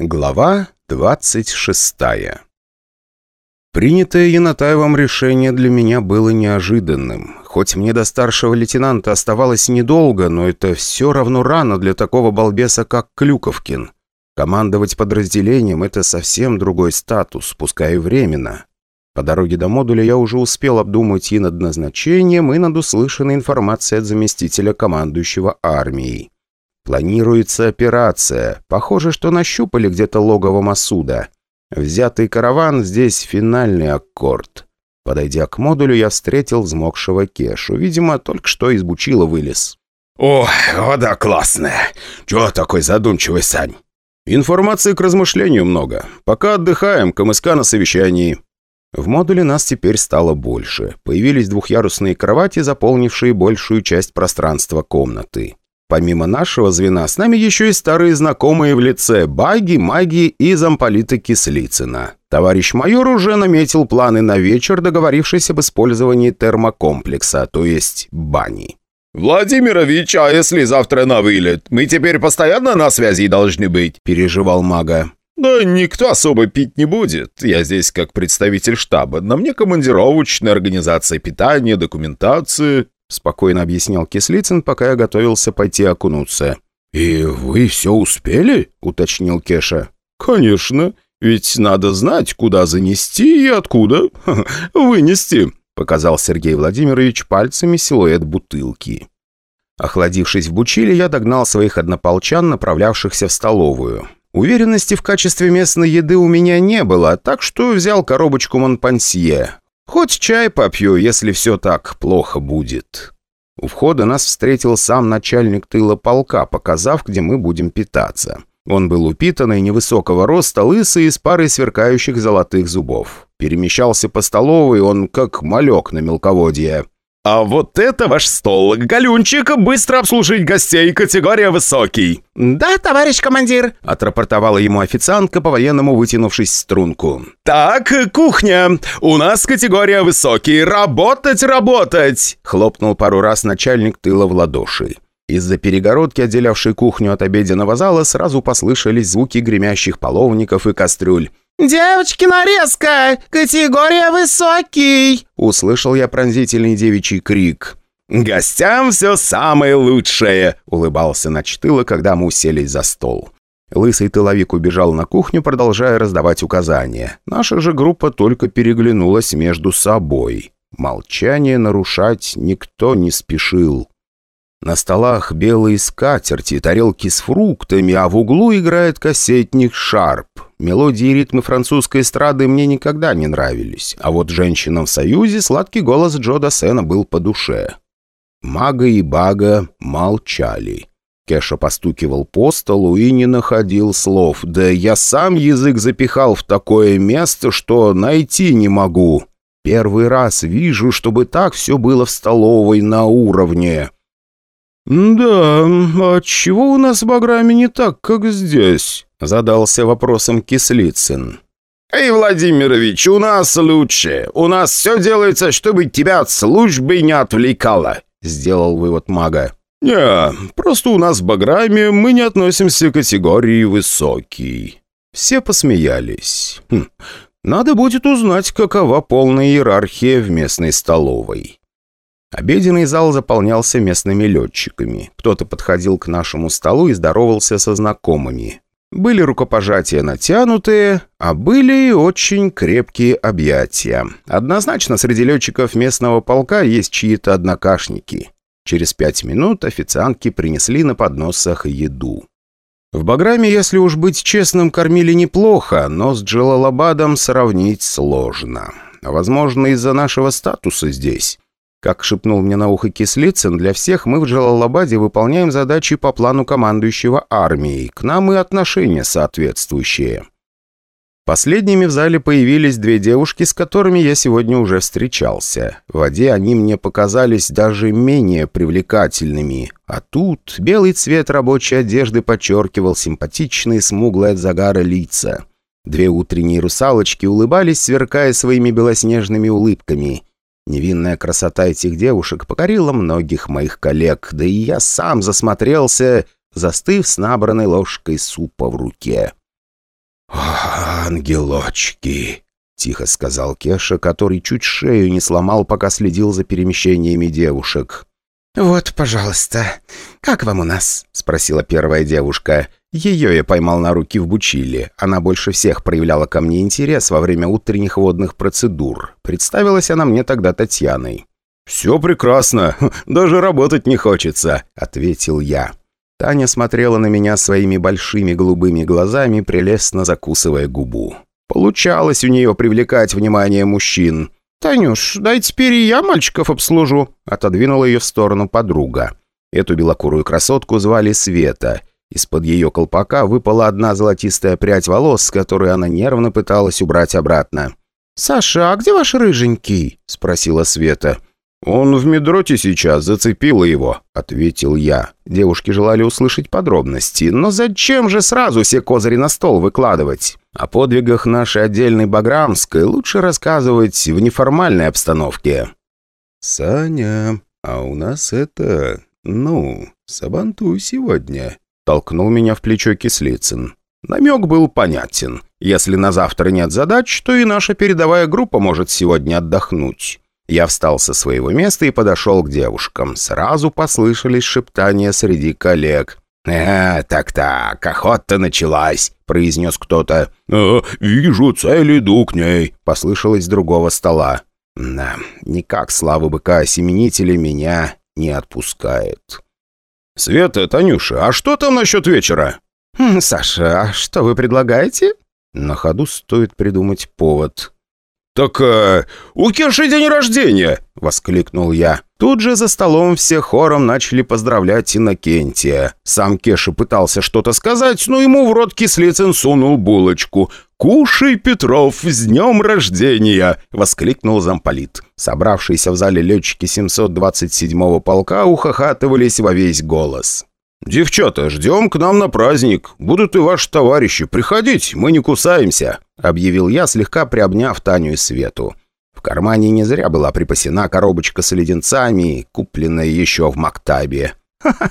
Глава 26 Принятое Янатаевым решение для меня было неожиданным. Хоть мне до старшего лейтенанта оставалось недолго, но это все равно рано для такого балбеса, как Клюковкин. Командовать подразделением – это совсем другой статус, пускай и временно. По дороге до модуля я уже успел обдумать и над назначением, и над услышанной информацией от заместителя командующего армией. Планируется операция. Похоже, что нащупали где-то логово Масуда. Взятый караван здесь финальный аккорд. Подойдя к модулю, я встретил взмокшего Кешу. Видимо, только что из Бучила вылез. «О, вода классная! Чего такой задумчивый, Сань?» «Информации к размышлению много. Пока отдыхаем, КМСК на совещании». В модуле нас теперь стало больше. Появились двухъярусные кровати, заполнившие большую часть пространства комнаты. Помимо нашего звена, с нами еще и старые знакомые в лице Баги, Маги и замполита Кислицына. Товарищ майор уже наметил планы на вечер, договорившись об использовании термокомплекса, то есть бани. «Владимирович, а если завтра на вылет? Мы теперь постоянно на связи должны быть?» – переживал Мага. «Да никто особо пить не будет. Я здесь как представитель штаба. На мне командировочная организация питания, документации. — спокойно объяснял Кислицын, пока я готовился пойти окунуться. «И вы все успели?» — уточнил Кеша. «Конечно. Ведь надо знать, куда занести и откуда вынести», — показал Сергей Владимирович пальцами силуэт бутылки. Охладившись в Бучиле, я догнал своих однополчан, направлявшихся в столовую. Уверенности в качестве местной еды у меня не было, так что взял коробочку Монпансье. Хоть чай попью, если все так плохо будет. У входа нас встретил сам начальник тыла полка, показав, где мы будем питаться. Он был упитанный, невысокого роста, лысый и с парой сверкающих золотых зубов. Перемещался по столовой он, как малек на мелководье. «А вот это ваш стол! Галюнчик, быстро обслужить гостей, категория высокий!» «Да, товарищ командир!» — отрапортовала ему официантка, по-военному вытянувшись в струнку. «Так, кухня! У нас категория высокий! Работать, работать!» — хлопнул пару раз начальник тыла в ладоши. Из-за перегородки, отделявшей кухню от обеденного зала, сразу послышались звуки гремящих половников и кастрюль. «Девочки, нарезка! Категория высокий!» Услышал я пронзительный девичий крик. «Гостям все самое лучшее!» — улыбался Начтыла, когда мы уселись за стол. Лысый тыловик убежал на кухню, продолжая раздавать указания. Наша же группа только переглянулась между собой. Молчание нарушать никто не спешил. На столах белые скатерти, тарелки с фруктами, а в углу играет кассетник «Шарп». Мелодии и ритмы французской эстрады мне никогда не нравились, а вот женщинам в Союзе сладкий голос Джо Дассена был по душе. Мага и Бага молчали. Кеша постукивал по столу и не находил слов. «Да я сам язык запихал в такое место, что найти не могу. Первый раз вижу, чтобы так все было в столовой на уровне». «Да, а чего у нас в Баграме не так, как здесь?» Задался вопросом Кислицын. «Эй, Владимирович, у нас лучше. У нас все делается, чтобы тебя от службы не отвлекало», сделал вывод мага. «Не, просто у нас в Баграме мы не относимся к категории «высокий». Все посмеялись. Хм, надо будет узнать, какова полная иерархия в местной столовой. Обеденный зал заполнялся местными летчиками. Кто-то подходил к нашему столу и здоровался со знакомыми. Были рукопожатия натянутые, а были и очень крепкие объятия. Однозначно среди летчиков местного полка есть чьи-то однокашники. Через пять минут официантки принесли на подносах еду. В Баграме, если уж быть честным, кормили неплохо, но с Джалалабадом сравнить сложно. Возможно, из-за нашего статуса здесь. Как шепнул мне на ухо Кислицын, для всех мы в Джалалабаде выполняем задачи по плану командующего армией. К нам и отношения соответствующие. Последними в зале появились две девушки, с которыми я сегодня уже встречался. В воде они мне показались даже менее привлекательными. А тут белый цвет рабочей одежды подчеркивал симпатичные смуглые от загара лица. Две утренние русалочки улыбались, сверкая своими белоснежными улыбками. Невинная красота этих девушек покорила многих моих коллег, да и я сам засмотрелся, застыв с набранной ложкой супа в руке. «Ангелочки!» — тихо сказал Кеша, который чуть шею не сломал, пока следил за перемещениями девушек. «Вот, пожалуйста. Как вам у нас?» — спросила первая девушка. Ее я поймал на руки в Бучиле. Она больше всех проявляла ко мне интерес во время утренних водных процедур. Представилась она мне тогда Татьяной. «Все прекрасно. Даже работать не хочется», — ответил я. Таня смотрела на меня своими большими голубыми глазами, прелестно закусывая губу. Получалось у нее привлекать внимание мужчин. «Танюш, дай теперь и я мальчиков обслужу», — отодвинула ее в сторону подруга. Эту белокурую красотку звали Света. Из-под ее колпака выпала одна золотистая прядь волос, которую она нервно пыталась убрать обратно. «Саша, а где ваш рыженький?» — спросила Света. «Он в медроте сейчас, зацепила его», — ответил я. Девушки желали услышать подробности, но зачем же сразу все козыри на стол выкладывать? О подвигах нашей отдельной Баграмской лучше рассказывать в неформальной обстановке. «Саня, а у нас это... ну, сабантуй сегодня», — толкнул меня в плечо Кислицын. Намек был понятен. Если на завтра нет задач, то и наша передовая группа может сегодня отдохнуть. Я встал со своего места и подошел к девушкам. Сразу послышались шептания среди коллег. «Э, так-так, охота началась», — произнес кто-то. «А, вижу цель, иду к ней», — послышалось с другого стола. Да, никак слава быка-осеменителя меня не отпускает. «Света, Танюша, а что там насчет вечера?» хм, «Саша, а что вы предлагаете?» На ходу стоит придумать повод. «Так э, у Кеши день рождения!» — воскликнул я. Тут же за столом все хором начали поздравлять Иннокентия. Сам Кеша пытался что-то сказать, но ему в рот Кислицын сунул булочку. «Кушай, Петров, с днем рождения!» — воскликнул замполит. Собравшиеся в зале летчики 727-го полка ухахатывались во весь голос. «Девчата, ждем к нам на праздник. Будут и ваши товарищи. Приходить, мы не кусаемся», — объявил я, слегка приобняв Таню и Свету. В кармане не зря была припасена коробочка с леденцами, купленная еще в Мактабе. «Ха-ха,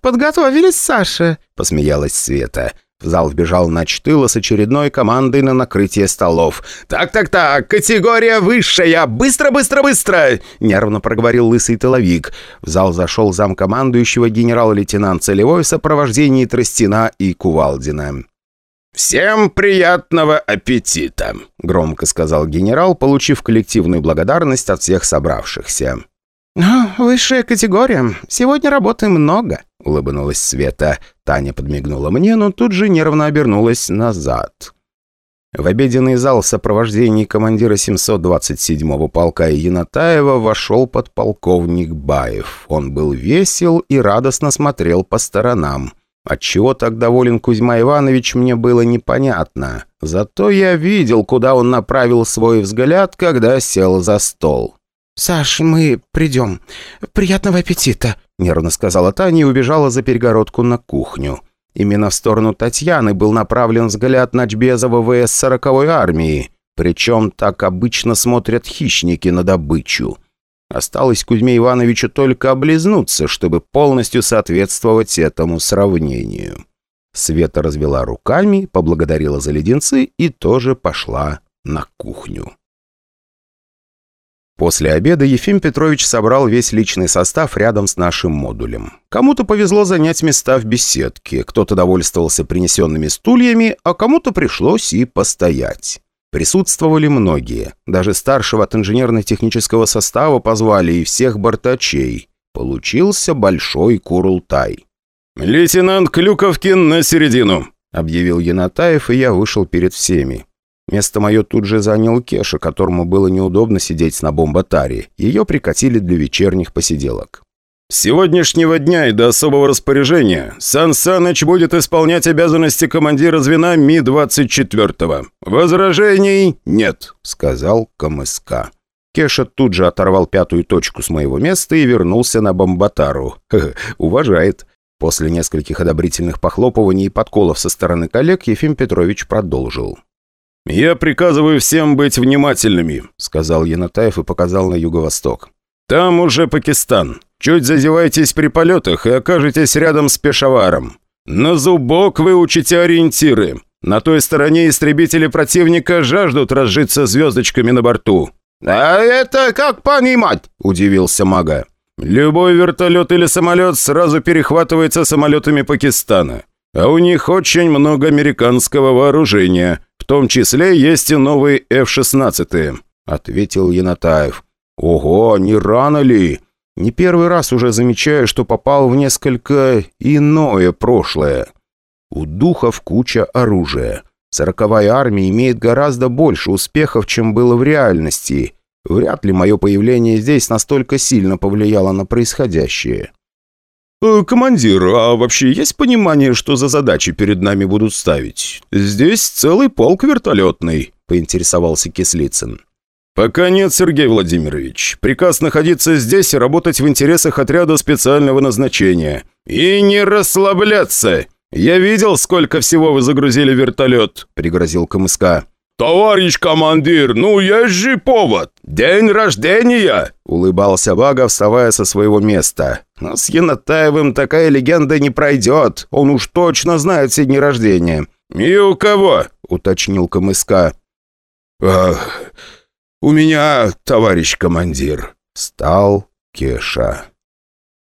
подготовились, Саша», — посмеялась Света. В зал вбежал Начтыла с очередной командой на накрытие столов. «Так-так-так, категория высшая! Быстро-быстро-быстро!» Нервно проговорил лысый тыловик. В зал зашел замкомандующего генерал-лейтенант Целевой в сопровождении Тростина и Кувалдина. «Всем приятного аппетита!» — громко сказал генерал, получив коллективную благодарность от всех собравшихся. «Высшая категория. Сегодня работы много», — улыбнулась Света. Таня подмигнула мне, но тут же нервно обернулась назад. В обеденный зал в сопровождении командира 727-го полка Янатаева вошел подполковник Баев. Он был весел и радостно смотрел по сторонам. Отчего так доволен Кузьма Иванович, мне было непонятно. Зато я видел, куда он направил свой взгляд, когда сел за стол. «Саш, мы придем. Приятного аппетита!» — нервно сказала Таня и убежала за перегородку на кухню. Именно в сторону Татьяны был направлен взгляд Начбезова ВС сороковой армии. Причем так обычно смотрят хищники на добычу. Осталось Кузьме Ивановичу только облизнуться, чтобы полностью соответствовать этому сравнению. Света развела руками, поблагодарила за леденцы и тоже пошла на кухню. После обеда Ефим Петрович собрал весь личный состав рядом с нашим модулем. Кому-то повезло занять места в беседке, кто-то довольствовался принесенными стульями, а кому-то пришлось и постоять. Присутствовали многие. Даже старшего от инженерно-технического состава позвали и всех бортачей. Получился большой курултай. «Лейтенант Клюковкин на середину», — объявил Янатаев, и я вышел перед всеми. Место мое тут же занял Кеша, которому было неудобно сидеть на бомбатаре. Ее прикатили для вечерних посиделок. «С сегодняшнего дня и до особого распоряжения Сан Саныч будет исполнять обязанности командира звена Ми-24. Возражений нет», — сказал КМСК. Кеша тут же оторвал пятую точку с моего места и вернулся на бомбатару. Уважает. После нескольких одобрительных похлопываний и подколов со стороны коллег Ефим Петрович продолжил. «Я приказываю всем быть внимательными», — сказал Янатаев и показал на юго-восток. «Там уже Пакистан. Чуть зазевайтесь при полетах и окажетесь рядом с Пешаваром. На зубок выучите ориентиры. На той стороне истребители противника жаждут разжиться звездочками на борту». «А это как понимать?» – удивился Мага. «Любой вертолет или самолет сразу перехватывается самолетами Пакистана. А у них очень много американского вооружения. Том числе есть и новые F-16», – ответил Янатаев. «Ого, не рано ли? Не первый раз уже замечаю, что попал в несколько иное прошлое. У духов куча оружия. Сороковая армия имеет гораздо больше успехов, чем было в реальности. Вряд ли мое появление здесь настолько сильно повлияло на происходящее. «Э, «Командир, а вообще есть понимание, что за задачи перед нами будут ставить? Здесь целый полк вертолетный», — поинтересовался Кислицын. «Пока нет, Сергей Владимирович. Приказ находиться здесь и работать в интересах отряда специального назначения. И не расслабляться! Я видел, сколько всего вы загрузили вертолет», — пригрозил КМСК. «Товарищ командир, ну есть же повод! День рождения!» Улыбался Бага, вставая со своего места. «Но с Янатаевым такая легенда не пройдет. Он уж точно знает все дни рождения». «И у кого?» — уточнил КМСК. «Ах, «У меня, товарищ командир», — стал Кеша.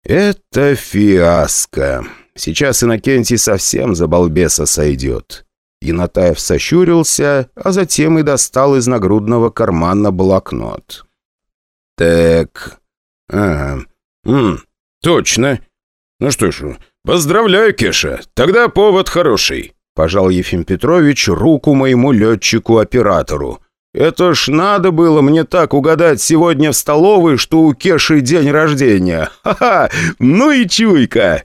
«Это фиаско. Сейчас Иннокентий совсем за балбеса сойдет». Янатаев сощурился, а затем и достал из нагрудного кармана блокнот. «Так... Ага. М, точно. Ну что ж, поздравляю, Кеша. Тогда повод хороший». Пожал Ефим Петрович руку моему летчику-оператору. «Это ж надо было мне так угадать сегодня в столовой, что у Кеши день рождения! Ха-ха! Ну и чуйка!»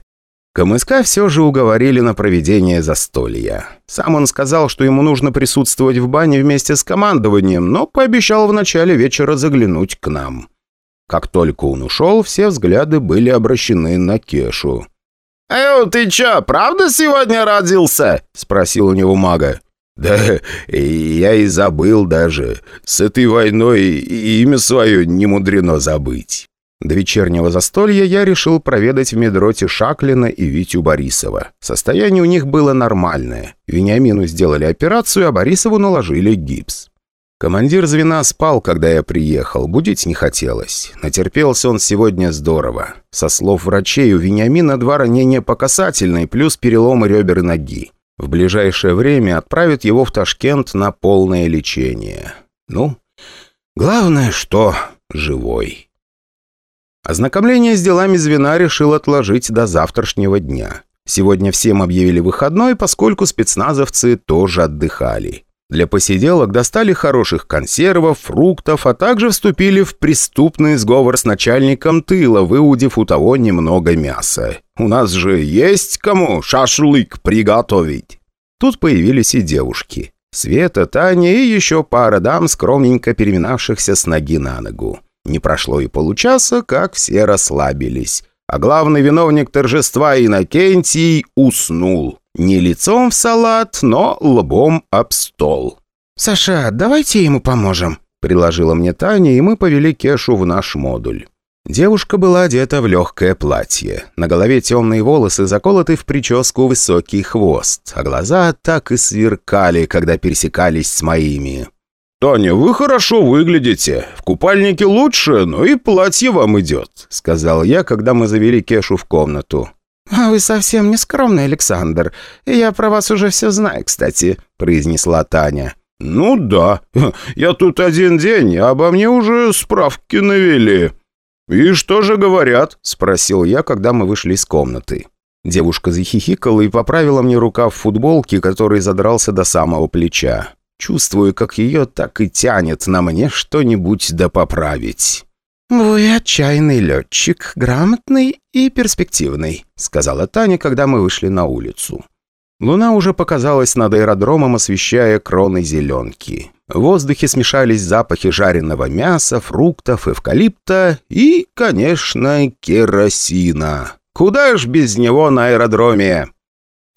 КМСК все же уговорили на проведение застолья. Сам он сказал, что ему нужно присутствовать в бане вместе с командованием, но пообещал в начале вечера заглянуть к нам. Как только он ушел, все взгляды были обращены на Кешу. «Эй, ты чё, правда сегодня родился?» – спросил у него мага. «Да я и забыл даже. С этой войной имя свое не мудрено забыть». До вечернего застолья я решил проведать в медроте Шаклина и Витю Борисова. Состояние у них было нормальное. Вениамину сделали операцию, а Борисову наложили гипс. Командир звена спал, когда я приехал, будить не хотелось. Натерпелся он сегодня здорово. Со слов врачей, у Вениамина два ранения по касательной, плюс переломы ребер и ноги. В ближайшее время отправят его в Ташкент на полное лечение. Ну, главное, что живой. Ознакомление с делами звена решил отложить до завтрашнего дня. Сегодня всем объявили выходной, поскольку спецназовцы тоже отдыхали. Для посиделок достали хороших консервов, фруктов, а также вступили в преступный сговор с начальником тыла, выудив у того немного мяса. У нас же есть кому шашлык приготовить. Тут появились и девушки. Света, Таня и еще пара дам, скромненько переминавшихся с ноги на ногу. Не прошло и получаса, как все расслабились. А главный виновник торжества Иннокентий уснул. Не лицом в салат, но лбом об стол. «Саша, давайте ему поможем», — предложила мне Таня, и мы повели Кешу в наш модуль. Девушка была одета в легкое платье. На голове темные волосы заколоты в прическу высокий хвост, а глаза так и сверкали, когда пересекались с моими. «Таня, вы хорошо выглядите. В купальнике лучше, но и платье вам идет», — сказал я, когда мы завели Кешу в комнату. «А вы совсем не скромный, Александр. Я про вас уже все знаю, кстати», — произнесла Таня. «Ну да. Я тут один день, а обо мне уже справки навели». «И что же говорят?» — спросил я, когда мы вышли из комнаты. Девушка захихикала и поправила мне рукав футболки, который задрался до самого плеча. Чувствую, как ее так и тянет на мне что-нибудь да поправить. «Вы отчаянный летчик, грамотный и перспективный», сказала Таня, когда мы вышли на улицу. Луна уже показалась над аэродромом, освещая кроны зеленки. В воздухе смешались запахи жареного мяса, фруктов, эвкалипта и, конечно, керосина. Куда ж без него на аэродроме?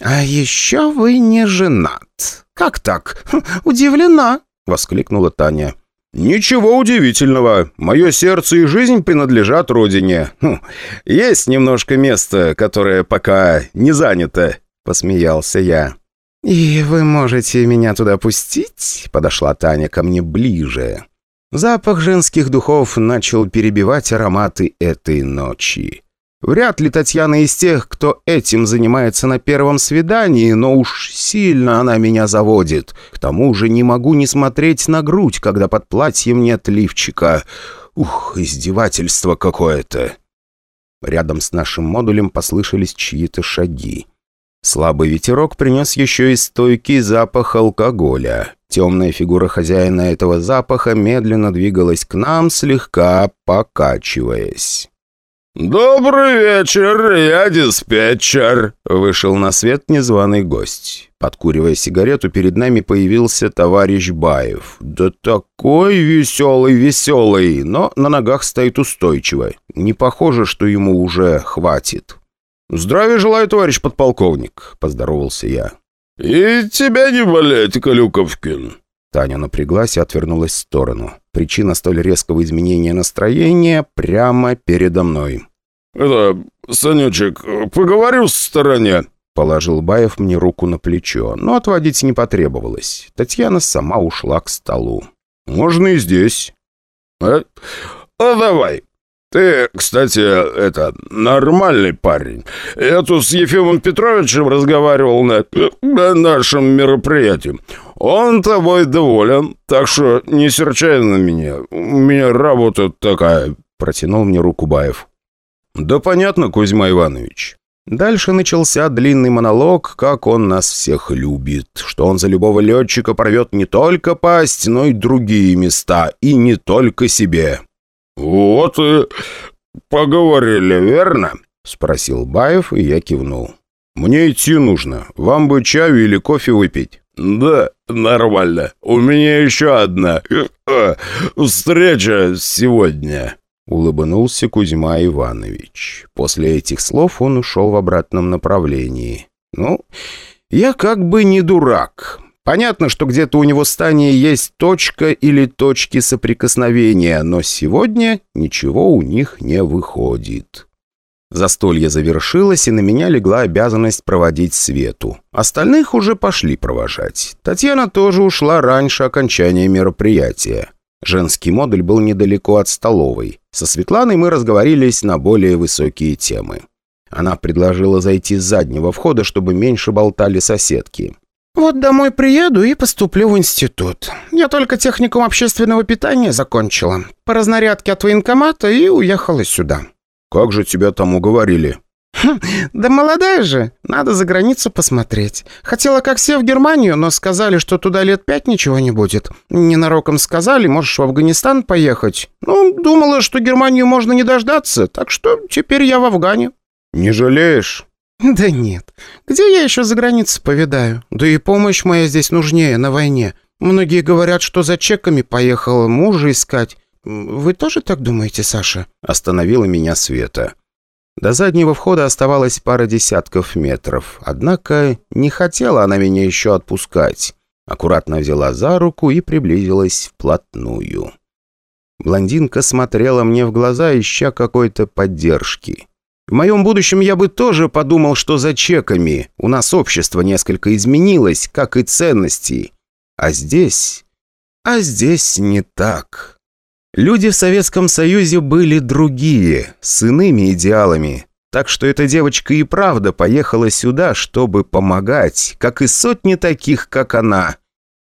«А еще вы не женат. Как так? Удивлена!» — воскликнула Таня. «Ничего удивительного. Мое сердце и жизнь принадлежат родине. Хм, есть немножко места, которое пока не занято», — посмеялся я. «И вы можете меня туда пустить?» — подошла Таня ко мне ближе. Запах женских духов начал перебивать ароматы этой ночи. Вряд ли Татьяна из тех, кто этим занимается на первом свидании, но уж сильно она меня заводит. К тому же не могу не смотреть на грудь, когда под платьем нет лифчика. Ух, издевательство какое-то. Рядом с нашим модулем послышались чьи-то шаги. Слабый ветерок принес еще и стойкий запах алкоголя. Темная фигура хозяина этого запаха медленно двигалась к нам, слегка покачиваясь. «Добрый вечер, я диспетчер», — вышел на свет незваный гость. Подкуривая сигарету, перед нами появился товарищ Баев. Да такой веселый-веселый, но на ногах стоит устойчиво. Не похоже, что ему уже хватит. «Здравия желаю, товарищ подполковник», — поздоровался я. «И тебя не болеть, Калюковкин», Таня напряглась и отвернулась в сторону. Причина столь резкого изменения настроения прямо передо мной. «Это, Санючек, поговорю в стороне», — положил Баев мне руку на плечо, но отводить не потребовалось. Татьяна сама ушла к столу. «Можно и здесь». «А, а давай. Ты, кстати, это, нормальный парень. Я тут с Ефимом Петровичем разговаривал на, на нашем мероприятии. Он тобой доволен, так что не серчай на меня. У меня работа такая», — протянул мне руку Баев. «Да понятно, Кузьма Иванович». Дальше начался длинный монолог, как он нас всех любит, что он за любого летчика порвет не только пасть, но и другие места, и не только себе. «Вот и поговорили, верно?» — спросил Баев, и я кивнул. «Мне идти нужно. Вам бы чаю или кофе выпить?» «Да, нормально. У меня еще одна э, встреча сегодня», — улыбнулся Кузьма Иванович. После этих слов он ушел в обратном направлении. «Ну, я как бы не дурак. Понятно, что где-то у него в стане есть точка или точки соприкосновения, но сегодня ничего у них не выходит». Застолье завершилось, и на меня легла обязанность проводить Свету. Остальных уже пошли провожать. Татьяна тоже ушла раньше окончания мероприятия. Женский модуль был недалеко от столовой. Со Светланой мы разговорились на более высокие темы. Она предложила зайти с заднего входа, чтобы меньше болтали соседки. «Вот домой приеду и поступлю в институт. Я только техникум общественного питания закончила. По разнарядке от военкомата и уехала сюда». «Как же тебя там уговорили?» хм, «Да молодая же. Надо за границу посмотреть. Хотела как все в Германию, но сказали, что туда лет пять ничего не будет. Ненароком сказали, можешь в Афганистан поехать. Ну, думала, что Германию можно не дождаться, так что теперь я в Афгане». «Не жалеешь?» «Да нет. Где я еще за границу повидаю? Да и помощь моя здесь нужнее на войне. Многие говорят, что за чеками поехал мужа искать. «Вы тоже так думаете, Саша?» Остановила меня Света. До заднего входа оставалось пара десятков метров, однако не хотела она меня еще отпускать. Аккуратно взяла за руку и приблизилась вплотную. Блондинка смотрела мне в глаза, ища какой-то поддержки. В моем будущем я бы тоже подумал, что за чеками. У нас общество несколько изменилось, как и ценности. А здесь... А здесь не так. Люди в Советском Союзе были другие, с иными идеалами. Так что эта девочка и правда поехала сюда, чтобы помогать, как и сотни таких, как она.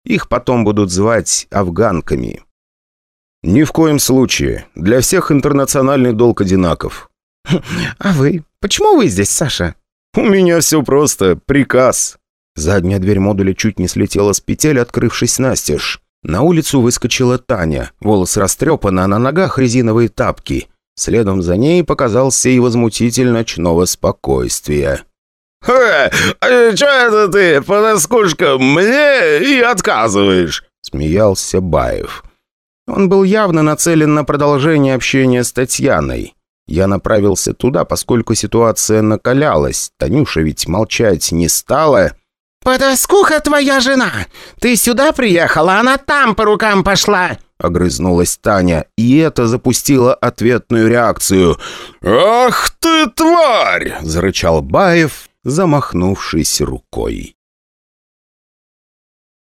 Их потом будут звать афганками. «Ни в коем случае. Для всех интернациональный долг одинаков». «А вы? Почему вы здесь, Саша?» «У меня все просто. Приказ». Задняя дверь модуля чуть не слетела с петель, открывшись настежь. На улицу выскочила Таня. Волосы растрепаны, а на ногах резиновые тапки. Следом за ней показался и возмутитель ночного спокойствия. «Ха! А это ты, понаскушка, мне и отказываешь?» Смеялся Баев. Он был явно нацелен на продолжение общения с Татьяной. Я направился туда, поскольку ситуация накалялась. Танюша ведь молчать не стала. «Потаскуха твоя жена! Ты сюда приехала, она там по рукам пошла!» Огрызнулась Таня, и это запустило ответную реакцию. «Ах ты, тварь!» – зарычал Баев, замахнувшись рукой.